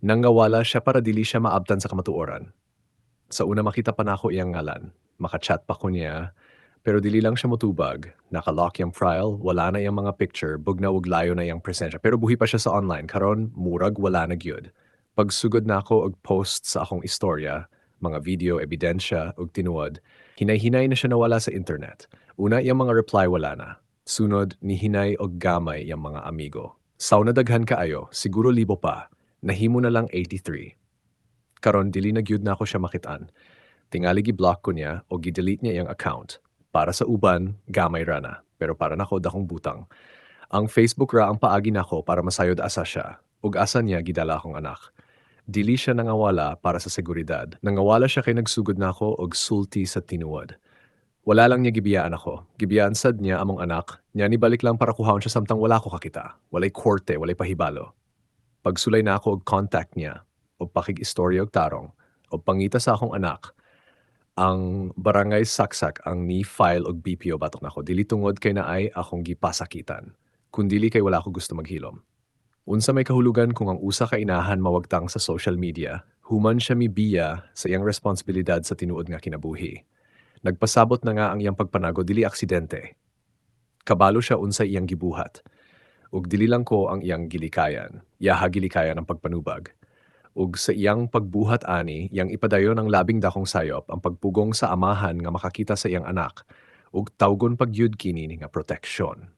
Nangawala siya para dili siya maabtan sa kamatuoran. Sa una makita pa nako iyang ngalan, maka-chat pa ko niya, pero dili lang siya motubag. Naka-lock yung file, wala na yung mga picture, bugnaw ug layo na yung presensya. Pero buhi pa siya sa online, karon murag wala na gyud. Pagsugod na ako og post sa akong istorya, mga video, ebidensya ug tinuod, hinay-hinay na siya nawala sa internet. Una, yung mga reply wala na. Sunod, ni hinay og gamay yung mga amigo. Saw na daghan kaayo, siguro libo pa. Nahimo na lang 83. Karon dili na gyud na ako siya makitaan. Tingali gi-block ko niya o gi-delete niya yung account. Para sa uban, gamay ra na. Pero para nako dakong butang. Ang Facebook ra ang paagi nako para masayod asa siya. Ug asa niya gidala akong anak. Dili siya nangawala para sa seguridad. Nangawala siya kay nagsugod nako og sulti sa tinuod. Wala lang niya gibiyaan ako. Gibiyaan sad niya among anak. Nya ni balik lang para kuhaon siya samtang wala ko kakita. Walay korte, walay pahibalo. Pagsulay na ako og contact niya, o pakig-istorya og tarong, o pangita sa akong anak, ang barangay saksak ang ni file og BPO batok nako. Dili tungod kay naay akong gipasakitan kundili kay wala ako gusto maghilom. Unsa may kahulugan kung ang usa ka inahan mawagtang sa social media human siya mibiya sa iyang responsibilidad sa tinuod nga kinabuhi. Nagpasabot na nga ang iyang pagpanago dili aksidente. Kabalo siya unsa iyang gibuhat ug dili lang ko ang iyang gilikayan. Yaha gilikayan ang pagpanubag. Ug sa iyang pagbuhat ani, yang ipadayon ang labing dakong sayop ang pagpugong sa amahan nga makakita sa iyang anak. Ug tawgon pagyud kini nga proteksyon.